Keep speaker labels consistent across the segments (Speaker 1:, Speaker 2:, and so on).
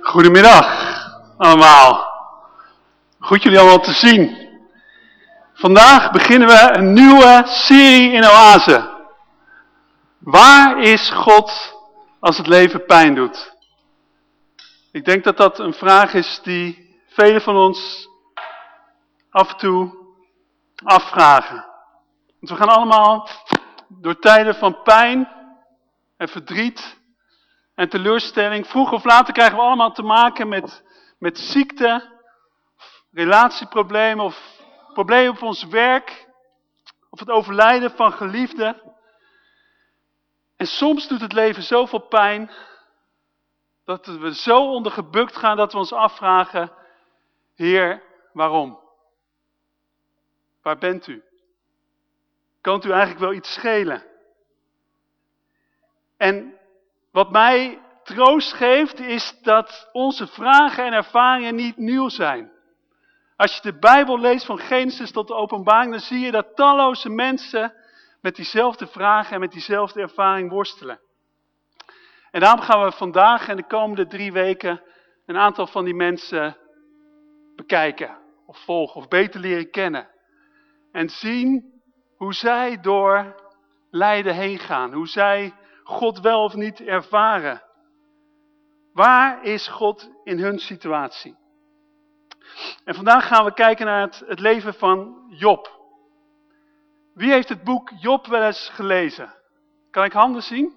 Speaker 1: Goedemiddag allemaal. Goed jullie allemaal te zien. Vandaag beginnen we een nieuwe serie in Oase. Waar is God als het leven pijn doet? Ik denk dat dat een vraag is die velen van ons af en toe afvragen. Want we gaan allemaal door tijden van pijn en verdriet en teleurstelling. Vroeg of later krijgen we allemaal te maken met, met ziekte, relatieproblemen of problemen op ons werk. Of het overlijden van geliefden. En soms doet het leven zoveel pijn dat we zo ondergebukt gaan dat we ons afvragen, Heer, waarom? Waar bent u? Kan u eigenlijk wel iets schelen? En wat mij troost geeft is dat onze vragen en ervaringen niet nieuw zijn. Als je de Bijbel leest van Genesis tot de openbaring, dan zie je dat talloze mensen met diezelfde vragen en met diezelfde ervaring worstelen. En daarom gaan we vandaag en de komende drie weken een aantal van die mensen bekijken, of volgen, of beter leren kennen. En zien hoe zij door lijden heen gaan, hoe zij God wel of niet ervaren. Waar is God in hun situatie? En vandaag gaan we kijken naar het, het leven van Job. Wie heeft het boek Job wel eens gelezen? Kan ik handen zien?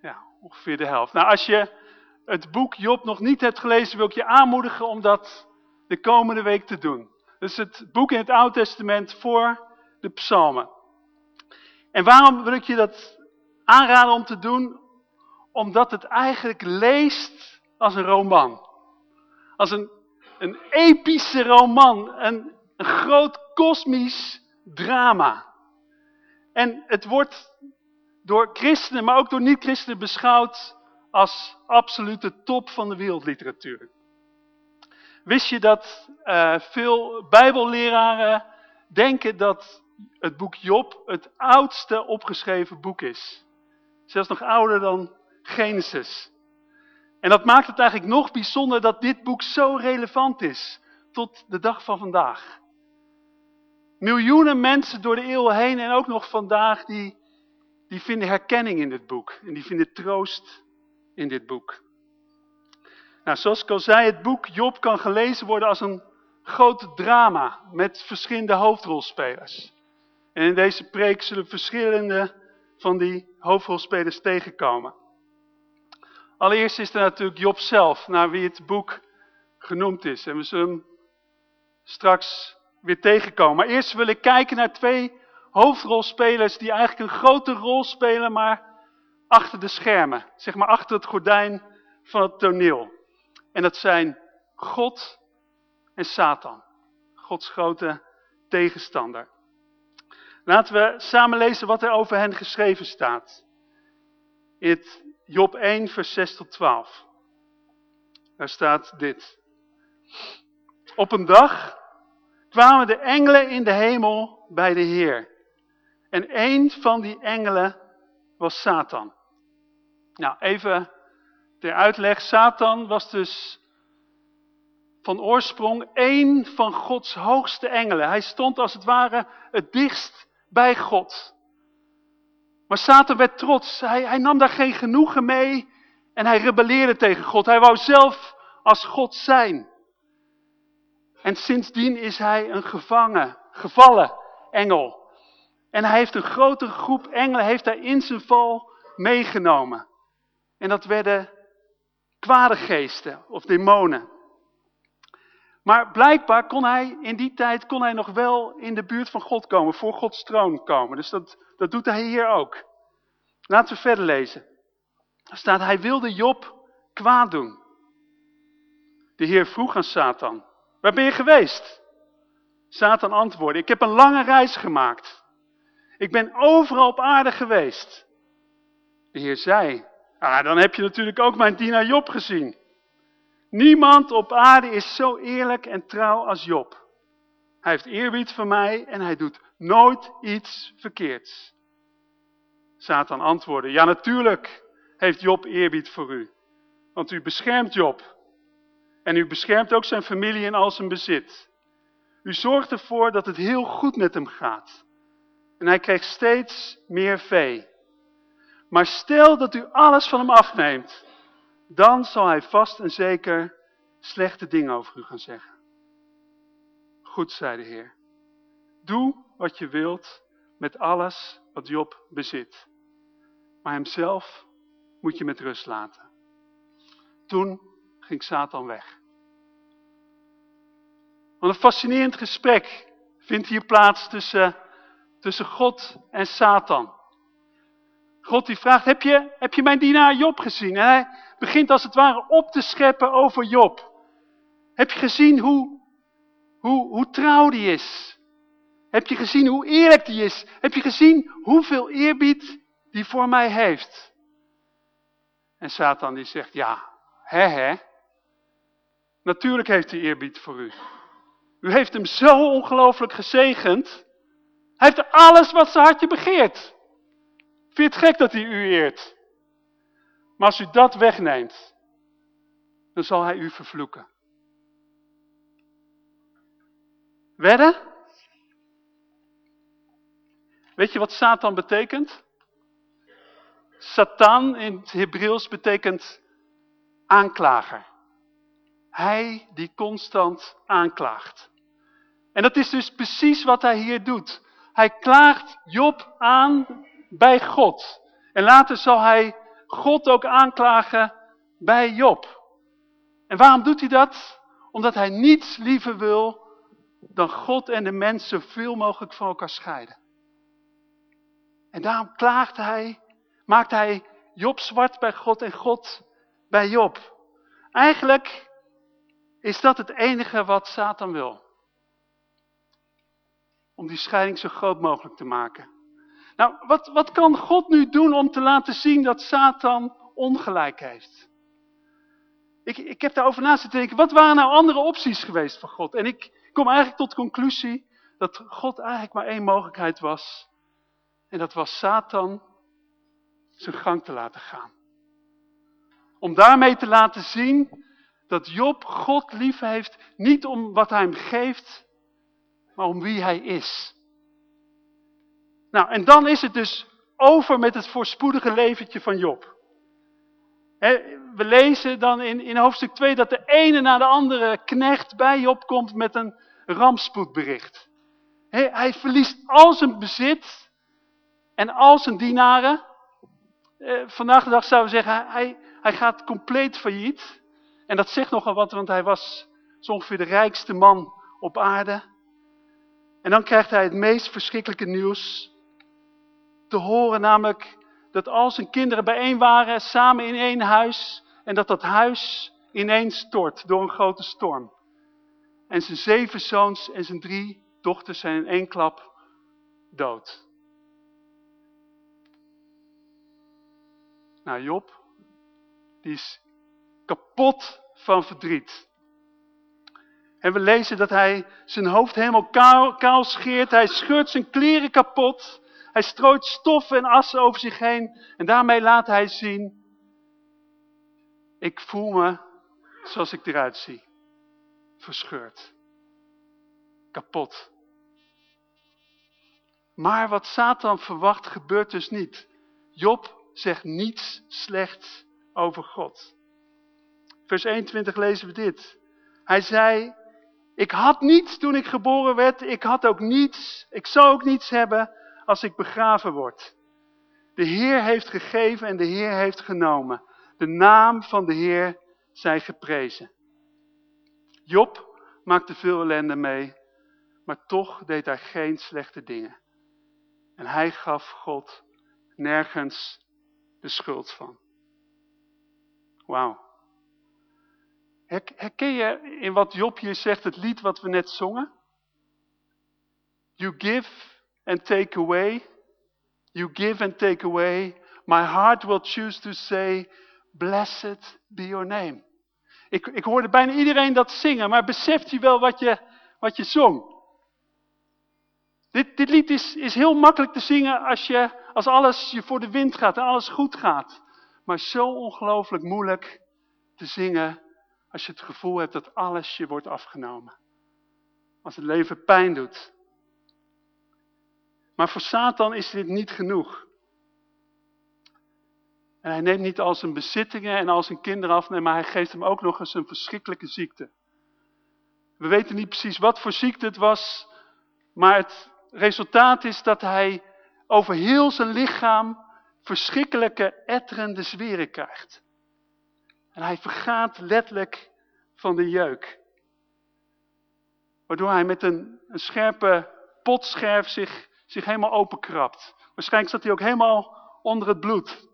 Speaker 1: Ja, ongeveer de helft. Nou, als je het boek Job nog niet hebt gelezen, wil ik je aanmoedigen om dat de komende week te doen. Dus het boek in het Oude Testament voor de psalmen. En waarom wil ik je dat aanraden om te doen? Omdat het eigenlijk leest als een roman. Als een, een epische roman. Een, een groot kosmisch drama. En het wordt door christenen, maar ook door niet-christenen beschouwd als absolute top van de wereldliteratuur. Wist je dat uh, veel bijbelleraren denken dat het boek Job het oudste opgeschreven boek is? Zelfs nog ouder dan Genesis. En dat maakt het eigenlijk nog bijzonder dat dit boek zo relevant is tot de dag van vandaag. Miljoenen mensen door de eeuwen heen en ook nog vandaag, die, die vinden herkenning in dit boek. En die vinden troost in dit boek. Nou, zoals ik al zei, het boek Job kan gelezen worden als een groot drama met verschillende hoofdrolspelers. En in deze preek zullen verschillende van die hoofdrolspelers tegenkomen. Allereerst is er natuurlijk Job zelf, naar wie het boek genoemd is. En we zullen straks weer tegenkomen. Maar eerst wil ik kijken naar twee hoofdrolspelers die eigenlijk een grote rol spelen, maar achter de schermen. Zeg maar achter het gordijn van het toneel. En dat zijn God en Satan. Gods grote tegenstander. Laten we samen lezen wat er over hen geschreven staat. In Job 1 vers 6 tot 12. Daar staat dit. Op een dag kwamen de engelen in de hemel bij de Heer. En een van die engelen was Satan. Nou, even ter uitleg. Satan was dus van oorsprong één van Gods hoogste engelen. Hij stond als het ware het dichtst bij God. Maar Satan werd trots. Hij, hij nam daar geen genoegen mee en hij rebelleerde tegen God. Hij wou zelf als God zijn. En sindsdien is hij een gevangen, gevallen engel. En hij heeft een grotere groep engelen heeft hij in zijn val meegenomen. En dat werden kwade geesten of demonen. Maar blijkbaar kon hij in die tijd kon hij nog wel in de buurt van God komen, voor Gods troon komen. Dus dat, dat doet hij hier ook. Laten we verder lezen. Er staat, hij wilde Job kwaad doen. De Heer vroeg aan Satan, waar ben je geweest? Satan antwoordde, ik heb een lange reis gemaakt. Ik ben overal op aarde geweest. De Heer zei, ah, dan heb je natuurlijk ook mijn dienaar Job gezien. Niemand op aarde is zo eerlijk en trouw als Job. Hij heeft eerbied voor mij en hij doet nooit iets verkeerds. Satan antwoordde, ja natuurlijk heeft Job eerbied voor u. Want u beschermt Job. En u beschermt ook zijn familie en al zijn bezit. U zorgt ervoor dat het heel goed met hem gaat. En hij krijgt steeds meer vee. Maar stel dat u alles van hem afneemt, dan zal hij vast en zeker slechte dingen over u gaan zeggen. Goed, zei de Heer. Doe wat je wilt met alles wat Job bezit. Maar hemzelf moet je met rust laten. Toen ging Satan weg. Want een fascinerend gesprek vindt hier plaats tussen, tussen God en Satan. God die vraagt, heb je, heb je mijn dienaar Job gezien? En hij begint als het ware op te scheppen over Job. Heb je gezien hoe, hoe, hoe trouw die is? Heb je gezien hoe eerlijk die is? Heb je gezien hoeveel eerbied die voor mij heeft? En Satan die zegt, ja, hè hè. Natuurlijk heeft hij eerbied voor u. U heeft hem zo ongelooflijk gezegend. Hij heeft alles wat zijn hartje begeert. Vind je het gek dat hij u eert? Maar als u dat wegneemt, dan zal hij u vervloeken. Wedden? Weet je wat Satan betekent? Satan in het Hebreeuws betekent aanklager. Hij die constant aanklaagt. En dat is dus precies wat hij hier doet. Hij klaagt Job aan bij God. En later zal hij God ook aanklagen bij Job. En waarom doet hij dat? Omdat hij niets liever wil dan God en de mens zoveel mogelijk van elkaar scheiden. En daarom klaagt hij, maakt hij Job zwart bij God en God bij Job. Eigenlijk is dat het enige wat Satan wil. Om die scheiding zo groot mogelijk te maken. Nou, wat, wat kan God nu doen om te laten zien dat Satan ongelijk heeft? Ik, ik heb daarover na te denken, wat waren nou andere opties geweest van God? En ik kom eigenlijk tot de conclusie dat God eigenlijk maar één mogelijkheid was. En dat was Satan zijn gang te laten gaan. Om daarmee te laten zien dat Job God lief heeft, niet om wat hij hem geeft, maar om wie hij is. Nou, en dan is het dus over met het voorspoedige leventje van Job. we lezen dan in, in hoofdstuk 2 dat de ene na de andere knecht bij Job komt met een rampspoedbericht. hij verliest al zijn bezit en al zijn dienaren. Eh, vandaag de dag zouden we zeggen, hij, hij gaat compleet failliet. En dat zegt nogal wat, want hij was zo ongeveer de rijkste man op aarde. En dan krijgt hij het meest verschrikkelijke nieuws te horen, namelijk dat al zijn kinderen bijeen waren, samen in één huis, en dat dat huis ineens stort door een grote storm. En zijn zeven zoons en zijn drie dochters zijn in één klap dood. Nou Job, die is kapot van verdriet. En we lezen dat hij zijn hoofd helemaal kaal, kaal scheert. Hij scheurt zijn kleren kapot. Hij strooit stof en as over zich heen. En daarmee laat hij zien. Ik voel me zoals ik eruit zie. Verscheurd. Kapot. Maar wat Satan verwacht gebeurt dus niet. Job zegt niets slechts over God. Vers 21 lezen we dit. Hij zei, ik had niets toen ik geboren werd, ik had ook niets, ik zal ook niets hebben als ik begraven word. De Heer heeft gegeven en de Heer heeft genomen. De naam van de Heer zij geprezen. Job maakte veel ellende mee, maar toch deed hij geen slechte dingen. En hij gaf God nergens de schuld van. Wauw. Herken je in wat Job hier zegt, het lied wat we net zongen? You give and take away. You give and take away. My heart will choose to say, blessed be your name. Ik, ik hoorde bijna iedereen dat zingen, maar beseft je wel wat je, wat je zong? Dit, dit lied is, is heel makkelijk te zingen als, je, als alles je voor de wind gaat en alles goed gaat. Maar zo ongelooflijk moeilijk te zingen als je het gevoel hebt dat alles je wordt afgenomen. Als het leven pijn doet. Maar voor Satan is dit niet genoeg. En hij neemt niet al zijn bezittingen en al zijn kinderen af, nee, maar hij geeft hem ook nog eens een verschrikkelijke ziekte. We weten niet precies wat voor ziekte het was, maar het resultaat is dat hij over heel zijn lichaam verschrikkelijke etterende zweren krijgt. En hij vergaat letterlijk van de jeuk. Waardoor hij met een, een scherpe potscherf zich, zich helemaal openkrabt. Waarschijnlijk zat hij ook helemaal onder het bloed.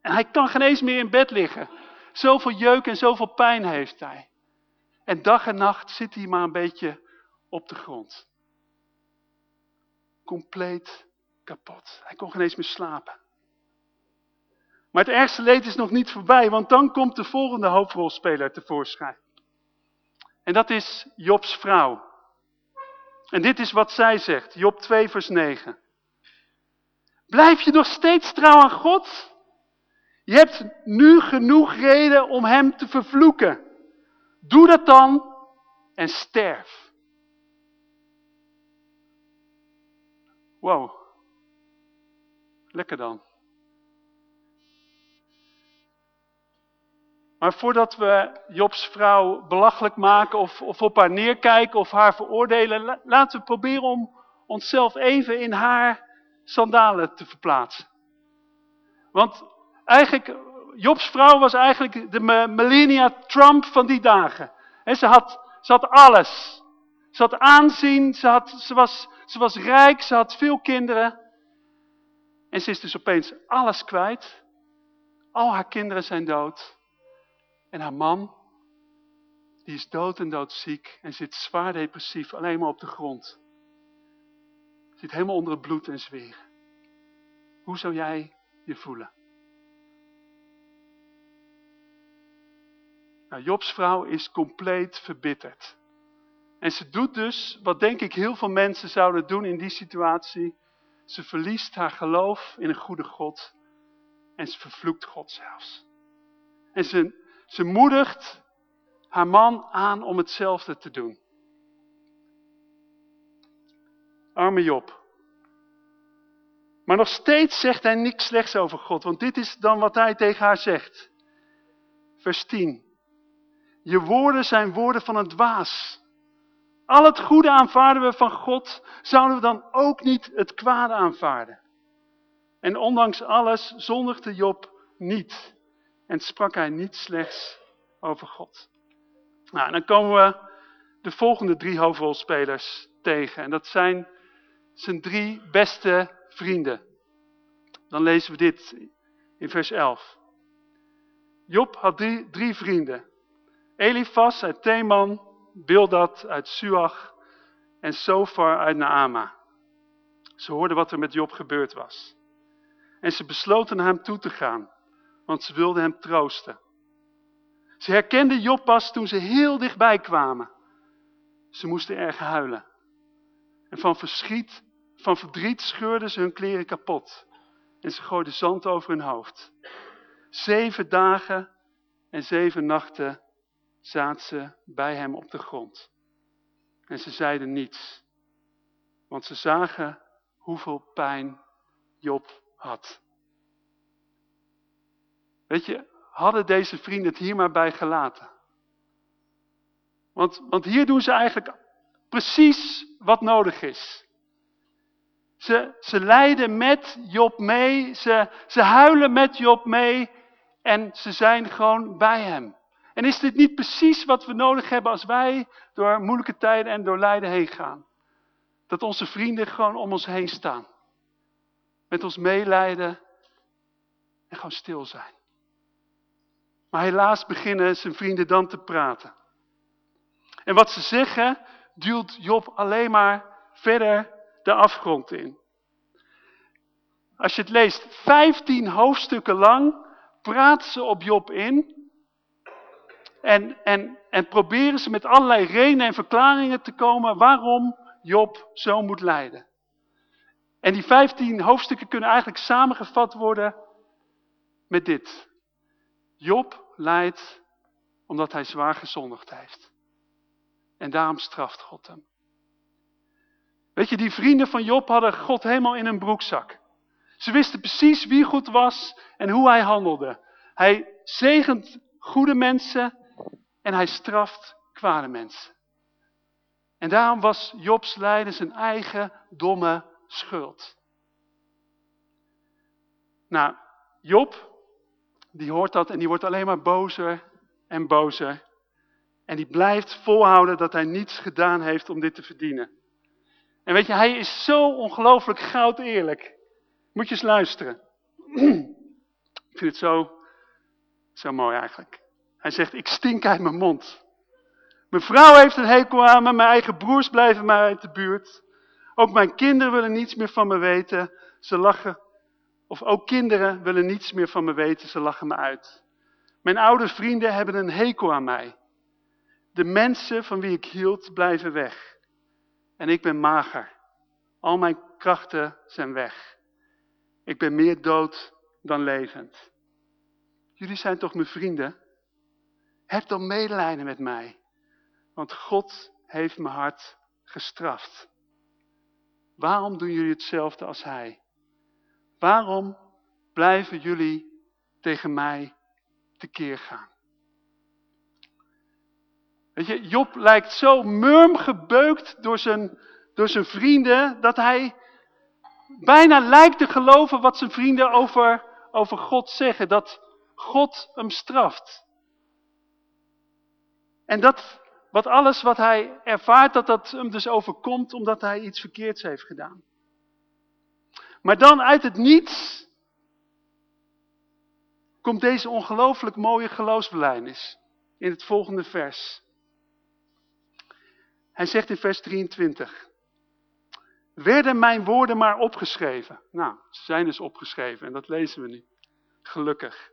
Speaker 1: En hij kan geen eens meer in bed liggen. Zoveel jeuk en zoveel pijn heeft hij. En dag en nacht zit hij maar een beetje op de grond. Compleet kapot. Hij kon geen eens meer slapen. Maar het ergste leed is nog niet voorbij, want dan komt de volgende hoofdrolspeler tevoorschijn. En dat is Jobs vrouw. En dit is wat zij zegt, Job 2 vers 9. Blijf je nog steeds trouw aan God? Je hebt nu genoeg reden om hem te vervloeken. Doe dat dan en sterf. Wow. Lekker dan. Maar voordat we Jobs vrouw belachelijk maken of, of op haar neerkijken of haar veroordelen, laten we proberen om onszelf even in haar sandalen te verplaatsen. Want eigenlijk, Jobs vrouw was eigenlijk de Melania Trump van die dagen. En ze had, ze had alles. Ze had aanzien, ze, had, ze, was, ze was rijk, ze had veel kinderen. En ze is dus opeens alles kwijt. Al haar kinderen zijn dood. En haar man, die is dood en doodziek en zit zwaar depressief, alleen maar op de grond. Zit helemaal onder het bloed en zweren. Hoe zou jij je voelen? Nou, Jobs vrouw is compleet verbitterd. En ze doet dus wat denk ik heel veel mensen zouden doen in die situatie. Ze verliest haar geloof in een goede God. En ze vervloekt God zelfs. En ze, ze moedigt haar man aan om hetzelfde te doen. Arme Job. Maar nog steeds zegt hij niks slechts over God. Want dit is dan wat hij tegen haar zegt. Vers 10. Je woorden zijn woorden van een dwaas. Al het goede aanvaarden we van God, zouden we dan ook niet het kwade aanvaarden? En ondanks alles zondigde Job niet. En sprak hij niet slechts over God. Nou, dan komen we de volgende drie hoofdrolspelers tegen. En dat zijn zijn drie beste vrienden. Dan lezen we dit in vers 11. Job had drie, vrienden. Elifas uit Theman, Bildad uit Suach en Sofar uit Naama. Ze hoorden wat er met Job gebeurd was. En ze besloten naar hem toe te gaan, want ze wilden hem troosten. Ze herkenden Job pas toen ze heel dichtbij kwamen. Ze moesten erg huilen. En van verschiet, van verdriet scheurden ze hun kleren kapot. En ze gooiden zand over hun hoofd. Zeven dagen en zeven nachten zaten ze bij hem op de grond. En ze zeiden niets, want ze zagen hoeveel pijn Job had. Weet je, hadden deze vrienden het hier maar bij gelaten. Want, want hier doen ze eigenlijk precies wat nodig is. Ze, ze lijden met Job mee, ze, ze huilen met Job mee en ze zijn gewoon bij hem. En is dit niet precies wat we nodig hebben als wij door moeilijke tijden en door lijden heen gaan? Dat onze vrienden gewoon om ons heen staan. Met ons meelijden en gewoon stil zijn. Maar helaas beginnen zijn vrienden dan te praten. En wat ze zeggen, duwt Job alleen maar verder de afgrond in. Als je het leest, 15 hoofdstukken lang praten ze op Job in en, en, en proberen ze met allerlei redenen en verklaringen te komen waarom Job zo moet lijden. En die vijftien hoofdstukken kunnen eigenlijk samengevat worden met dit. Job lijdt omdat hij zwaar gezondigd heeft. En daarom straft God hem. Weet je, die vrienden van Job hadden God helemaal in een broekzak. Ze wisten precies wie goed was en hoe hij handelde. Hij zegent goede mensen en hij straft kwade mensen. En daarom was Jobs lijden zijn eigen domme schuld. Nou, Job, die hoort dat en die wordt alleen maar bozer en bozer. En die blijft volhouden dat hij niets gedaan heeft om dit te verdienen. En weet je, hij is zo ongelooflijk goud eerlijk. Moet je eens luisteren. Ik vind het zo, zo mooi eigenlijk. Hij zegt, ik stink uit mijn mond. Mijn vrouw heeft een hekel aan me, mijn eigen broers blijven mij uit de buurt. Ook mijn kinderen willen niets meer van me weten. Ze lachen. Of ook kinderen willen niets meer van me weten, ze lachen me uit. Mijn oude vrienden hebben een hekel aan mij. De mensen van wie ik hield blijven weg. En ik ben mager. Al mijn krachten zijn weg. Ik ben meer dood dan levend. Jullie zijn toch mijn vrienden? Heb dan medelijden met mij. Want God heeft mijn hart gestraft. Waarom doen jullie hetzelfde als hij? Waarom blijven jullie tegen mij tekeer gaan? Weet je, Job lijkt zo murmgebeukt door zijn, door zijn vrienden, dat hij bijna lijkt te geloven wat zijn vrienden over, over God zeggen. Dat God hem straft. En dat wat alles wat hij ervaart, dat dat hem dus overkomt omdat hij iets verkeerds heeft gedaan. Maar dan uit het niets komt deze ongelooflijk mooie geloofsbelijdenis in het volgende vers. Hij zegt in vers 23. Werden mijn woorden maar opgeschreven. Nou, ze zijn dus opgeschreven en dat lezen we nu. Gelukkig.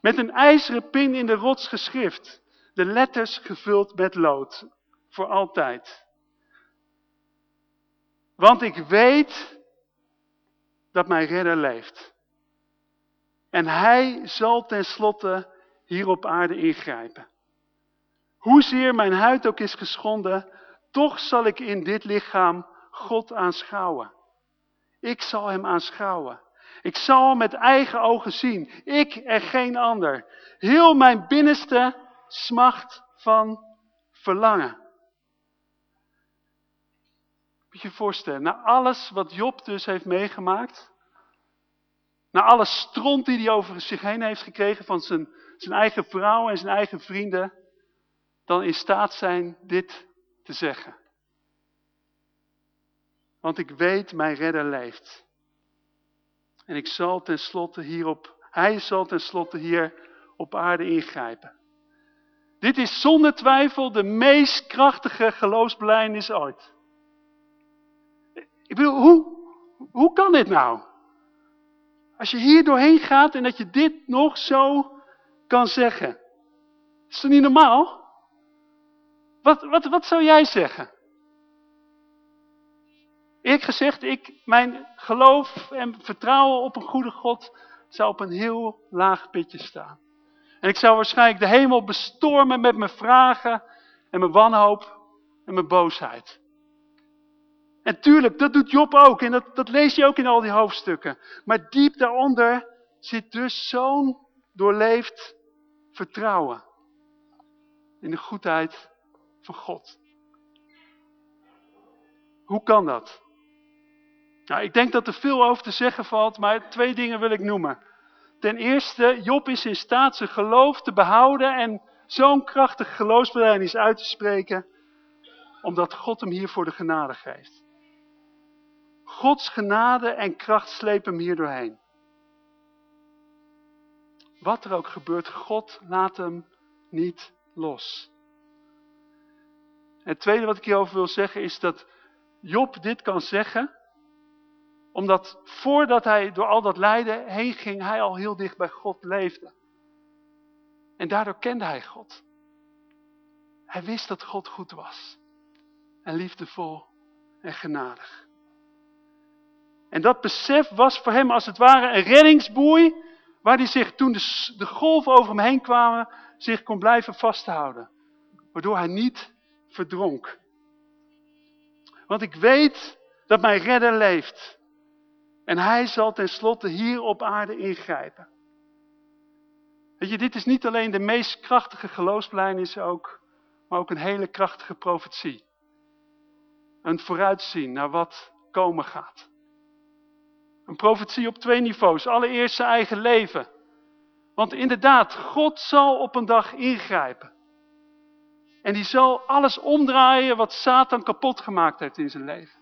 Speaker 1: Met een ijzeren pin in de rots geschrift. De letters gevuld met lood. Voor altijd. Want ik weet dat mijn redder leeft. En hij zal tenslotte hier op aarde ingrijpen. Hoezeer mijn huid ook is geschonden, toch zal ik in dit lichaam God aanschouwen. Ik zal hem aanschouwen. Ik zal hem met eigen ogen zien. Ik en geen ander. Heel mijn binnenste smacht van verlangen. Je voorstellen, na alles wat Job dus heeft meegemaakt, na alle stront die hij over zich heen heeft gekregen van zijn, zijn eigen vrouw en zijn eigen vrienden, dan in staat zijn dit te zeggen. Want ik weet, mijn redder leeft. En ik zal tenslotte hierop, hij zal tenslotte hier op aarde ingrijpen. Dit is zonder twijfel de meest krachtige geloofsbelijdenis ooit. Ik hoe, hoe kan dit nou? Als je hier doorheen gaat en dat je dit nog zo kan zeggen. Is dat niet normaal? Wat, wat, wat zou jij zeggen? Eerlijk gezegd, ik, mijn geloof en vertrouwen op een goede God zou op een heel laag pitje staan. En ik zou waarschijnlijk de hemel bestormen met mijn vragen en mijn wanhoop en mijn boosheid. En tuurlijk, dat doet Job ook en dat, dat lees je ook in al die hoofdstukken. Maar diep daaronder zit dus zo'n doorleefd vertrouwen in de goedheid van God. Hoe kan dat? Nou, ik denk dat er veel over te zeggen valt, maar twee dingen wil ik noemen. Ten eerste, Job is in staat zijn geloof te behouden en zo'n krachtig geloofsbelijdenis uit te spreken, omdat God hem hiervoor de genade geeft. Gods genade en kracht slepen hem hier doorheen. Wat er ook gebeurt, God laat hem niet los. Het tweede wat ik hierover wil zeggen is dat Job dit kan zeggen, omdat voordat hij door al dat lijden heen ging, hij al heel dicht bij God leefde. En daardoor kende hij God. Hij wist dat God goed was. En liefdevol en genadig. En dat besef was voor hem als het ware een reddingsboei, Waar hij zich toen de, golven over hem heen kwamen, zich kon blijven vasthouden. Waardoor hij niet verdronk. Want ik weet dat mijn redder leeft. En hij zal tenslotte hier op aarde ingrijpen. Weet je, dit is niet alleen de meest krachtige geloofsplein ook, maar ook een hele krachtige profetie. Een vooruitzien naar wat komen gaat. Een profetie op twee niveaus. Allereerst zijn eigen leven. Want inderdaad, God zal op een dag ingrijpen. En die zal alles omdraaien wat Satan kapot gemaakt heeft in zijn leven.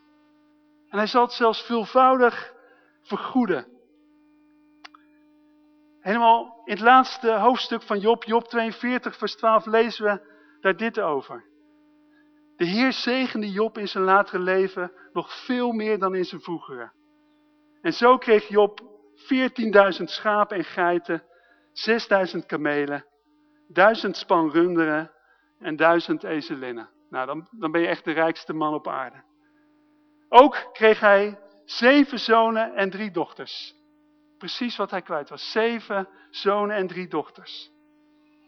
Speaker 1: En hij zal het zelfs veelvoudig vergoeden. Helemaal in het laatste hoofdstuk van Job, Job 42 vers 12, lezen we daar dit over. De Heer zegende Job in zijn latere leven nog veel meer dan in zijn vroegere. En zo kreeg Job 14.000 schapen en geiten, 6.000 kamelen, 1000 span runderen en 1000 ezelinnen. Nou, dan, dan ben je echt de rijkste man op aarde. Ook kreeg hij zeven zonen en drie dochters. Precies wat hij kwijt was. Zeven zonen en drie dochters.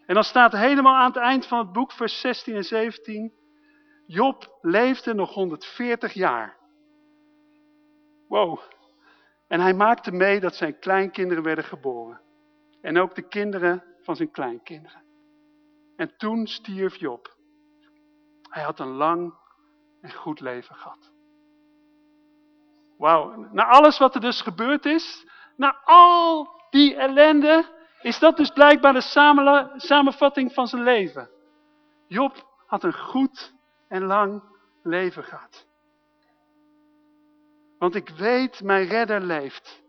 Speaker 1: En dan staat helemaal aan het eind van het boek, vers 16 en 17. Job leefde nog 140 jaar. Wow. En hij maakte mee dat zijn kleinkinderen werden geboren. En ook de kinderen van zijn kleinkinderen. En toen stierf Job. Hij had een lang en goed leven gehad. Wauw, na alles wat er dus gebeurd is, na al die ellende, is dat dus blijkbaar de samenvatting van zijn leven. Job had een goed en lang leven gehad. Want ik weet, mijn redder leeft.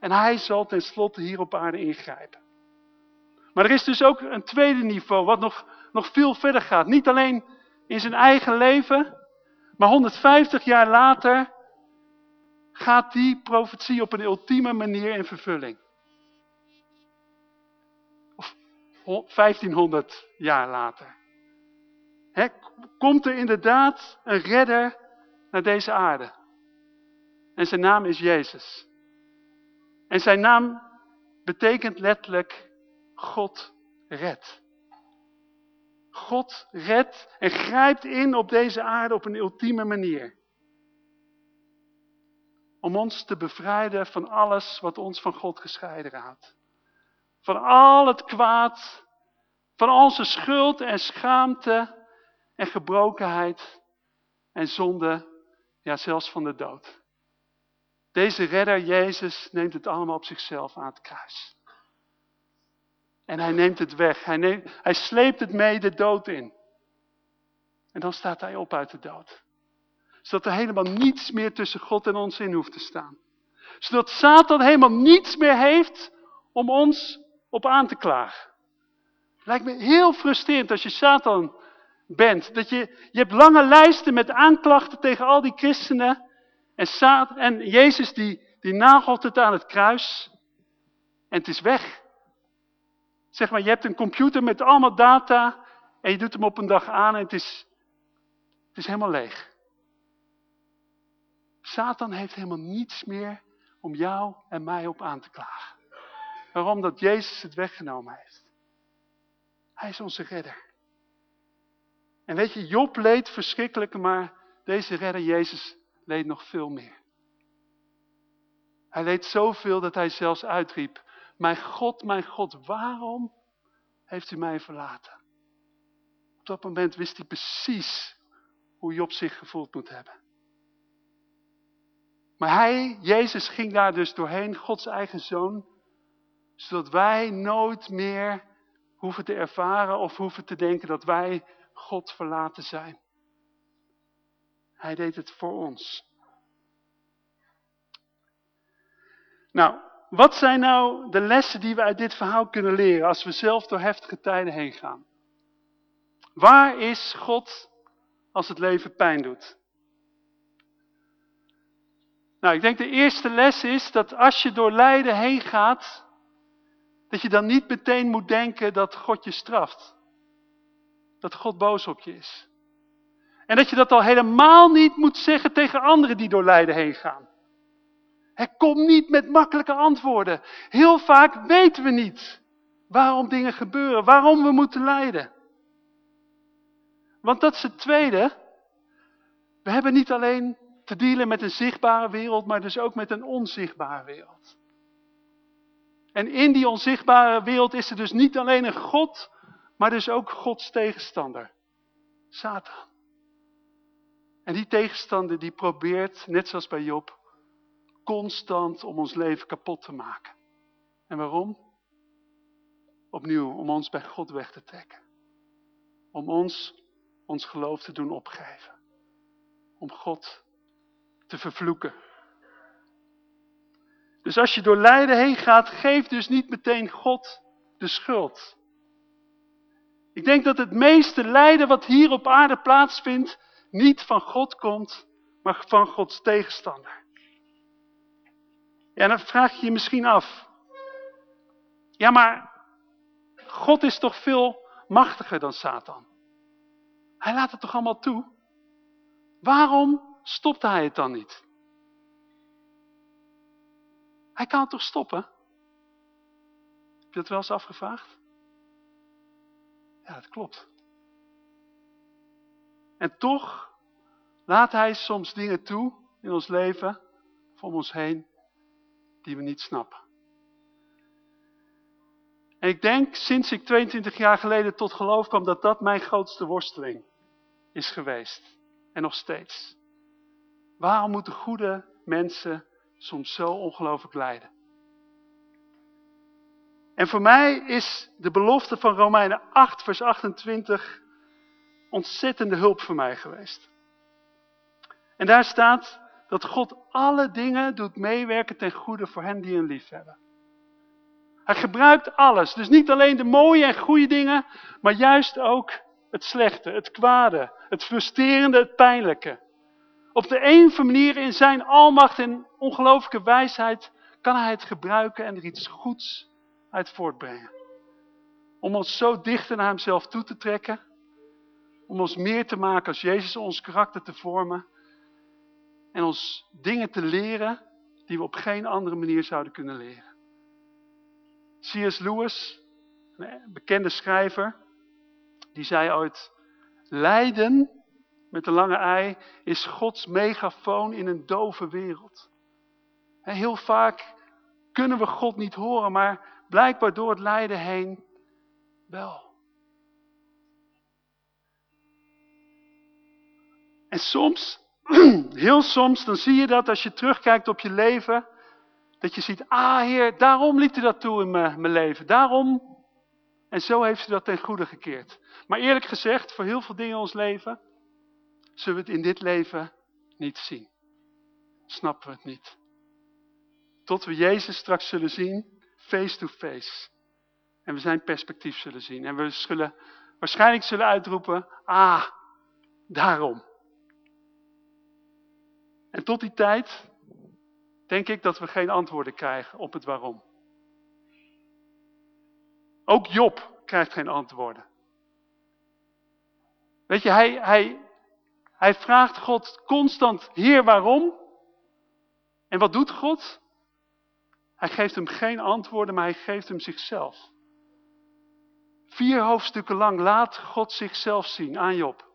Speaker 1: En hij zal tenslotte hier op aarde ingrijpen. Maar er is dus ook een tweede niveau, wat nog, nog veel verder gaat. Niet alleen in zijn eigen leven, maar 150 jaar later gaat die profetie op een ultieme manier in vervulling. Of 1500 jaar later. komt er inderdaad een redder naar deze aarde. En zijn naam is Jezus. En zijn naam betekent letterlijk God redt. God redt en grijpt in op deze aarde op een ultieme manier. Om ons te bevrijden van alles wat ons van God gescheiden houdt. Van al het kwaad, van onze schuld en schaamte en gebrokenheid en zonde, ja zelfs van de dood. Deze redder Jezus neemt het allemaal op zichzelf aan het kruis. En hij neemt het weg. Hij, neemt, hij sleept het mee de dood in. En dan staat hij op uit de dood. Zodat er helemaal niets meer tussen God en ons in hoeft te staan. Zodat Satan helemaal niets meer heeft om ons op aan te klagen. Lijkt me heel frustrerend als je Satan bent. Dat je, je hebt lange lijsten met aanklachten tegen al die christenen. En, Satan, en Jezus die, die nagelt het aan het kruis. En het is weg. Zeg maar, je hebt een computer met allemaal data en je doet hem op een dag aan en het is, het is helemaal leeg. Satan heeft helemaal niets meer om jou en mij op aan te klagen. Waarom? Dat Jezus het weggenomen heeft. Hij is onze redder. En weet je, Job leed verschrikkelijk, maar deze redder Jezus leed nog veel meer. Hij leed zoveel dat hij zelfs uitriep, mijn God, mijn God, waarom heeft u mij verlaten? Op dat moment wist hij precies hoe Job zich gevoeld moet hebben. Maar hij, Jezus, ging daar dus doorheen, Gods eigen zoon, zodat wij nooit meer hoeven te ervaren of hoeven te denken dat wij God verlaten zijn. Hij deed het voor ons. Nou, wat zijn nou de lessen die we uit dit verhaal kunnen leren als we zelf door heftige tijden heen gaan? Waar is God als het leven pijn doet? Nou, ik denk de eerste les is dat als je door lijden heen gaat, dat je dan niet meteen moet denken dat God je straft. Dat God boos op je is. En dat je dat al helemaal niet moet zeggen tegen anderen die door lijden heen gaan. Hij komt niet met makkelijke antwoorden. Heel vaak weten we niet waarom dingen gebeuren, waarom we moeten lijden. Want dat is het tweede. We hebben niet alleen te dealen met een zichtbare wereld, maar dus ook met een onzichtbare wereld. En in die onzichtbare wereld is er dus niet alleen een God, maar dus ook Gods tegenstander. Satan. En die tegenstander die probeert, net zoals bij Job, constant om ons leven kapot te maken. En waarom? Opnieuw, om ons bij God weg te trekken. Om ons, ons geloof te doen opgeven. Om God te vervloeken. Dus als je door lijden heen gaat, geef dus niet meteen God de schuld. Ik denk dat het meeste lijden wat hier op aarde plaatsvindt, niet van God komt, maar van Gods tegenstander. Ja, dan vraag je je misschien af. Ja, maar God is toch veel machtiger dan Satan? Hij laat het toch allemaal toe? Waarom stopt hij het dan niet? Hij kan het toch stoppen? Heb je dat wel eens afgevraagd? Ja, dat klopt. En toch laat hij soms dingen toe in ons leven, of om ons heen, die we niet snappen. En ik denk, sinds ik 22 jaar geleden tot geloof kwam, dat dat mijn grootste worsteling is geweest. En nog steeds. Waarom moeten goede mensen soms zo ongelooflijk lijden? En voor mij is de belofte van Romeinen 8 vers 28 ontzettende hulp voor mij geweest. En daar staat dat God alle dingen doet meewerken ten goede voor hen die hem lief hebben. Hij gebruikt alles. Dus niet alleen de mooie en goede dingen, maar juist ook het slechte, het kwade, het frustrerende, het pijnlijke. Op de een manier in zijn almacht en ongelooflijke wijsheid kan hij het gebruiken en er iets goeds uit voortbrengen. Om ons zo dichter naar hemzelf toe te trekken. Om ons meer te maken als Jezus, ons karakter te vormen. En ons dingen te leren die we op geen andere manier zouden kunnen leren. C.S. Lewis, een bekende schrijver, die zei ooit, lijden met een lange ei is Gods megafoon in een dove wereld. Heel vaak kunnen we God niet horen, maar blijkbaar door het lijden heen wel. En soms, heel soms, dan zie je dat als je terugkijkt op je leven, dat je ziet, ah Heer, daarom liet u dat toe in mijn leven. Daarom. En zo heeft u dat ten goede gekeerd. Maar eerlijk gezegd, voor heel veel dingen in ons leven, zullen we het in dit leven niet zien. Snappen we het niet. Tot we Jezus straks zullen zien, face to face. En we zijn perspectief zullen zien. En we zullen waarschijnlijk zullen uitroepen, ah, daarom. En tot die tijd denk ik dat we geen antwoorden krijgen op het waarom. Ook Job krijgt geen antwoorden. Weet je, hij, hij, hij vraagt God constant, Heer, waarom? En wat doet God? Hij geeft hem geen antwoorden, maar hij geeft hem zichzelf. Vier hoofdstukken lang laat God zichzelf zien aan Job.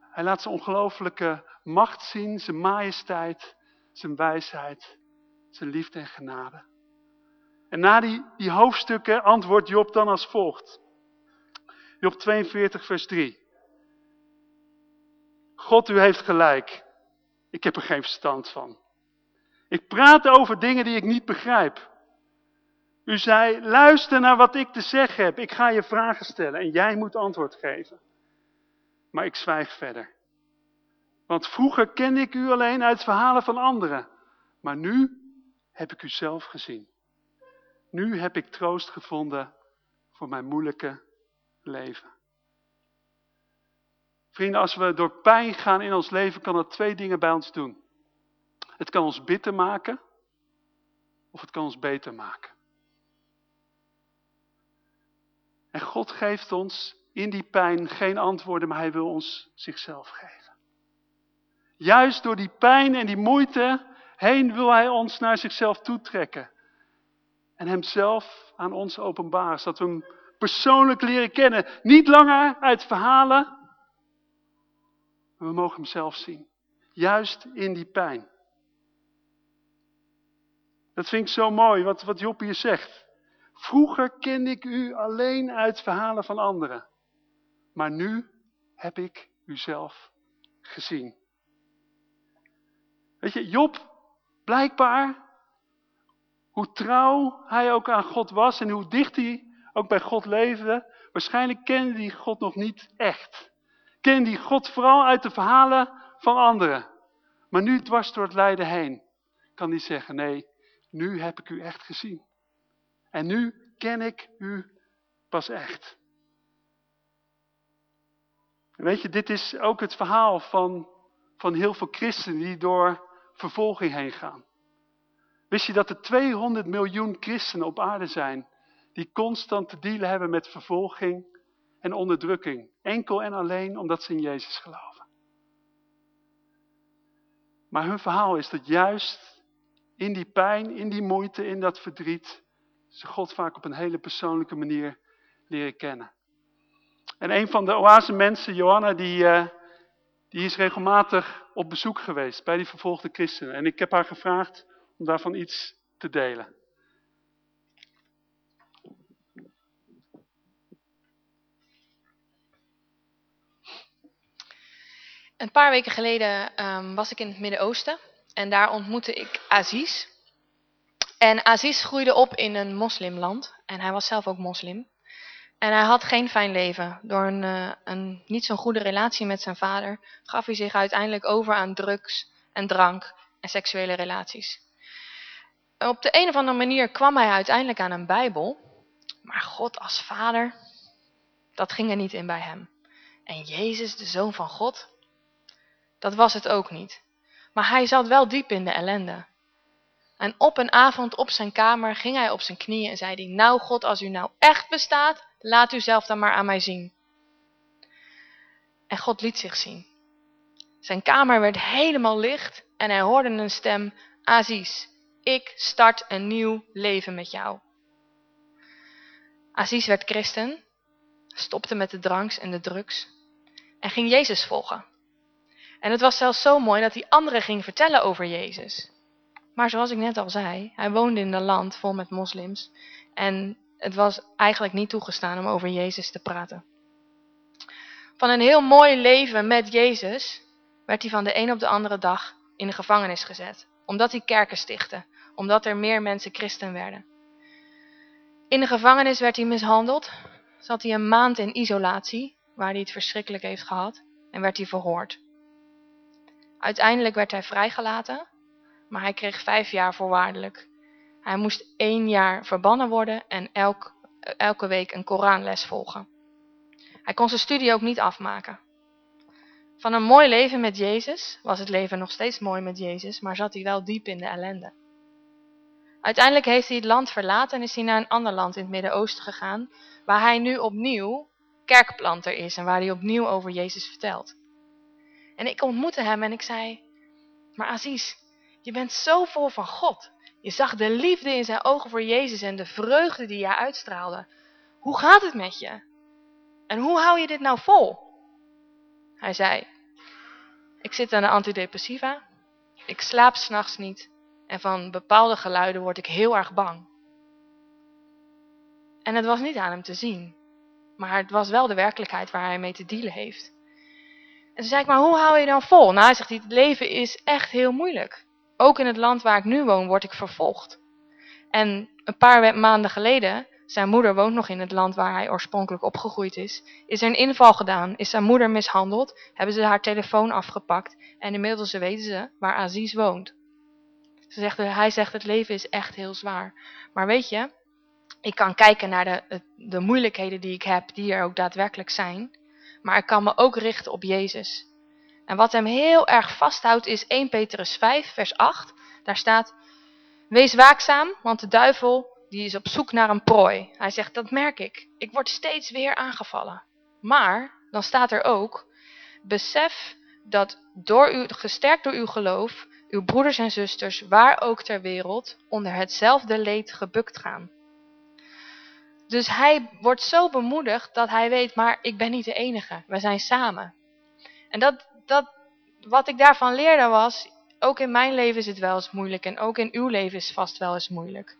Speaker 1: Hij laat zijn ongelooflijke macht zien, zijn majesteit, zijn wijsheid, zijn liefde en genade. En na die, die hoofdstukken antwoordt Job dan als volgt. Job 42 vers 3. God, u heeft gelijk. Ik heb er geen verstand van. Ik praat over dingen die ik niet begrijp. U zei, luister naar wat ik te zeggen heb. Ik ga je vragen stellen en jij moet antwoord geven. Maar ik zwijg verder. Want vroeger kende ik u alleen uit verhalen van anderen. Maar nu heb ik u zelf gezien. Nu heb ik troost gevonden voor mijn moeilijke leven. Vrienden, als we door pijn gaan in ons leven, kan dat twee dingen bij ons doen. Het kan ons bitter maken, of het kan ons beter maken. En God geeft ons in die pijn geen antwoorden, maar hij wil ons zichzelf geven. Juist door die pijn en die moeite heen wil hij ons naar zichzelf toetrekken. En hemzelf aan ons openbaren, zodat we hem persoonlijk leren kennen. Niet langer uit verhalen, maar we mogen hem zelf zien. Juist in die pijn. Dat vind ik zo mooi, wat, wat Job hier zegt. Vroeger kende ik u alleen uit verhalen van anderen. Maar nu heb ik u zelf gezien. Weet je, Job, blijkbaar, hoe trouw hij ook aan God was en hoe dicht hij ook bij God leefde, waarschijnlijk kende hij God nog niet echt. Kende hij God vooral uit de verhalen van anderen. Maar nu dwars door het lijden heen, kan hij zeggen, nee, nu heb ik u echt gezien. En nu ken ik u pas echt. Weet je, dit is ook het verhaal van, van heel veel christenen die door vervolging heen gaan. Wist je dat er 200 miljoen christenen op aarde zijn die constant te dealen hebben met vervolging en onderdrukking. Enkel en alleen omdat ze in Jezus geloven. Maar hun verhaal is dat juist in die pijn, in die moeite, in dat verdriet, ze God vaak op een hele persoonlijke manier leren kennen. En een van de oase mensen, Johanna, die, uh, die is regelmatig op bezoek geweest bij die vervolgde christenen. En ik heb haar gevraagd om daarvan iets te delen.
Speaker 2: Een paar weken geleden um, was ik in het Midden-Oosten en daar ontmoette ik Aziz. En Aziz groeide op in een moslimland en hij was zelf ook moslim. En hij had geen fijn leven. Door een, uh, een niet zo'n goede relatie met zijn vader gaf hij zich uiteindelijk over aan drugs en drank en seksuele relaties. Op de een of andere manier kwam hij uiteindelijk aan een Bijbel. Maar God als vader, dat ging er niet in bij hem. En Jezus, de Zoon van God, dat was het ook niet. Maar hij zat wel diep in de ellende. En op een avond op zijn kamer ging hij op zijn knieën en zei hij, nou God, als u nou echt bestaat, laat u zelf dan maar aan mij zien. En God liet zich zien. Zijn kamer werd helemaal licht en hij hoorde een stem, Aziz, ik start een nieuw leven met jou. Aziz werd christen, stopte met de dranks en de drugs en ging Jezus volgen. En het was zelfs zo mooi dat hij anderen ging vertellen over Jezus. Maar zoals ik net al zei, hij woonde in een land vol met moslims. En het was eigenlijk niet toegestaan om over Jezus te praten. Van een heel mooi leven met Jezus werd hij van de een op de andere dag in de gevangenis gezet. Omdat hij kerken stichtte. Omdat er meer mensen christen werden. In de gevangenis werd hij mishandeld. Zat hij een maand in isolatie, waar hij het verschrikkelijk heeft gehad. En werd hij verhoord. Uiteindelijk werd hij vrijgelaten, maar hij kreeg vijf jaar voorwaardelijk. Hij moest één jaar verbannen worden en elk, elke week een Koranles volgen. Hij kon zijn studie ook niet afmaken. Van een mooi leven met Jezus was het leven nog steeds mooi met Jezus, maar zat hij wel diep in de ellende. Uiteindelijk heeft hij het land verlaten en is hij naar een ander land in het Midden-Oosten gegaan, waar hij nu opnieuw kerkplanter is en waar hij opnieuw over Jezus vertelt. En ik ontmoette hem en ik zei, maar Aziz, je bent zo vol van God. Je zag de liefde in zijn ogen voor Jezus en de vreugde die hij uitstraalde. Hoe gaat het met je? En hoe hou je dit nou vol? Hij zei, ik zit aan de antidepressiva, ik slaap s'nachts niet en van bepaalde geluiden word ik heel erg bang. En het was niet aan hem te zien, maar het was wel de werkelijkheid waar hij mee te dealen heeft. En toen zei ik, maar hoe hou je dan vol? Nou, hij zegt, het leven is echt heel moeilijk. Ook in het land waar ik nu woon, word ik vervolgd. En een paar maanden geleden, zijn moeder woont nog in het land waar hij oorspronkelijk opgegroeid is, is er een inval gedaan, is zijn moeder mishandeld, hebben ze haar telefoon afgepakt en inmiddels weten ze waar Aziz woont. Ze zegt, hij zegt, het leven is echt heel zwaar. Maar weet je, ik kan kijken naar de, de moeilijkheden die ik heb, die er ook daadwerkelijk zijn maar ik kan me ook richten op Jezus. En wat hem heel erg vasthoudt is 1 Petrus 5 vers 8. Daar staat, wees waakzaam, want de duivel die is op zoek naar een prooi. Hij zegt, dat merk ik. Ik word steeds weer aangevallen. Maar, dan staat er ook, besef dat door u, gesterkt door uw geloof, uw broeders en zusters, waar ook ter wereld, onder hetzelfde leed gebukt gaan. Dus hij wordt zo bemoedigd dat hij weet, maar ik ben niet de enige. We zijn samen. En dat, dat, wat ik daarvan leerde was, ook in mijn leven is het wel eens moeilijk en ook in uw leven is vast wel eens moeilijk.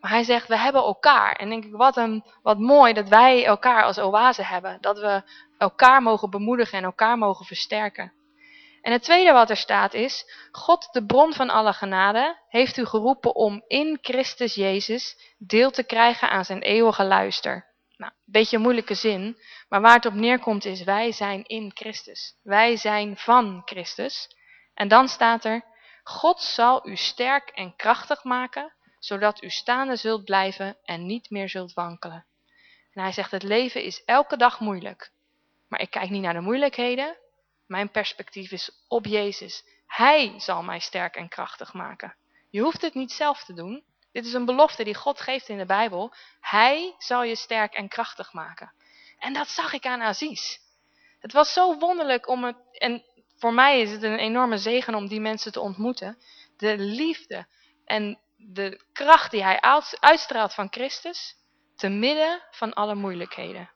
Speaker 2: Maar hij zegt, we hebben elkaar. En denk ik, wat, een, wat mooi dat wij elkaar als oase hebben. Dat we elkaar mogen bemoedigen en elkaar mogen versterken. En het tweede wat er staat is, God de bron van alle genade heeft u geroepen om in Christus Jezus deel te krijgen aan zijn eeuwige luister. Nou, een beetje een moeilijke zin, maar waar het op neerkomt is, wij zijn in Christus. Wij zijn van Christus. En dan staat er, God zal u sterk en krachtig maken, zodat u staande zult blijven en niet meer zult wankelen. En hij zegt, het leven is elke dag moeilijk. Maar ik kijk niet naar de moeilijkheden, mijn perspectief is op Jezus. Hij zal mij sterk en krachtig maken. Je hoeft het niet zelf te doen. Dit is een belofte die God geeft in de Bijbel. Hij zal je sterk en krachtig maken. En dat zag ik aan Aziz. Het was zo wonderlijk om het, en voor mij is het een enorme zegen om die mensen te ontmoeten. De liefde en de kracht die hij uitstraalt van Christus, te midden van alle moeilijkheden.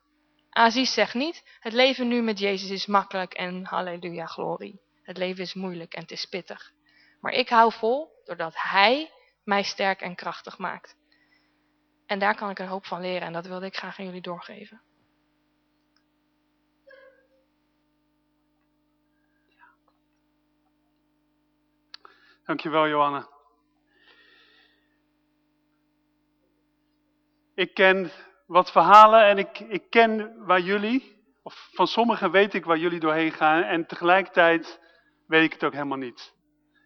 Speaker 2: Aziz zegt niet, het leven nu met Jezus is makkelijk en halleluja, glorie. Het leven is moeilijk en het is pittig. Maar ik hou vol doordat Hij mij sterk en krachtig maakt. En daar kan ik een hoop van leren en dat wilde ik graag aan jullie doorgeven.
Speaker 1: Dankjewel, Johanna. Ik ken wat verhalen en ik, ik ken waar jullie, of van sommigen weet ik waar jullie doorheen gaan en tegelijkertijd weet ik het ook helemaal niet.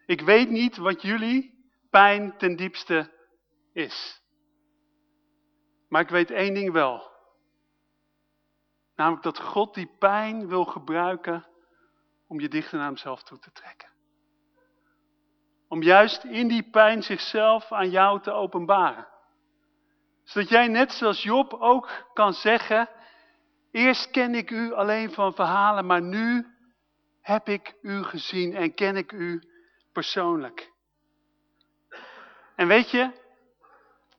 Speaker 1: Ik weet niet wat jullie pijn ten diepste is. Maar ik weet één ding wel. Namelijk dat God die pijn wil gebruiken om je dichter naar hemzelf toe te trekken. Om juist in die pijn zichzelf aan jou te openbaren zodat jij net zoals Job ook kan zeggen, eerst ken ik u alleen van verhalen, maar nu heb ik u gezien en ken ik u persoonlijk. En weet je,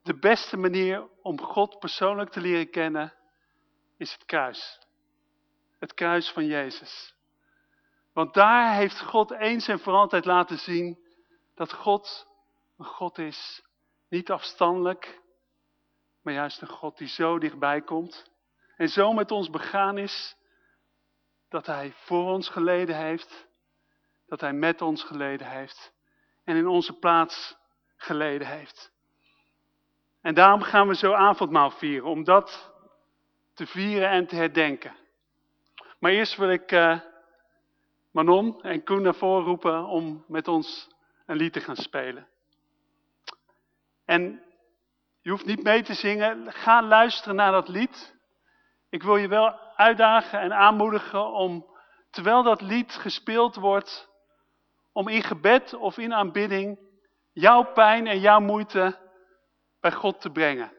Speaker 1: de beste manier om God persoonlijk te leren kennen is het kruis. Het kruis van Jezus. Want daar heeft God eens en voor altijd laten zien dat God een God is. Niet afstandelijk, maar juist een God die zo dichtbij komt en zo met ons begaan is, dat hij voor ons geleden heeft, dat hij met ons geleden heeft en in onze plaats geleden heeft. En daarom gaan we zo avondmaal vieren, om dat te vieren en te herdenken. Maar eerst wil ik uh, Manon en Koen naar voren roepen om met ons een lied te gaan spelen. En je hoeft niet mee te zingen. Ga luisteren naar dat lied. Ik wil je wel uitdagen en aanmoedigen om, terwijl dat lied gespeeld wordt, om in gebed of in aanbidding jouw pijn en jouw moeite bij God te brengen.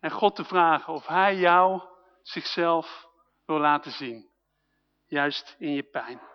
Speaker 1: En God te vragen of Hij jou zichzelf wil laten zien. Juist in je pijn.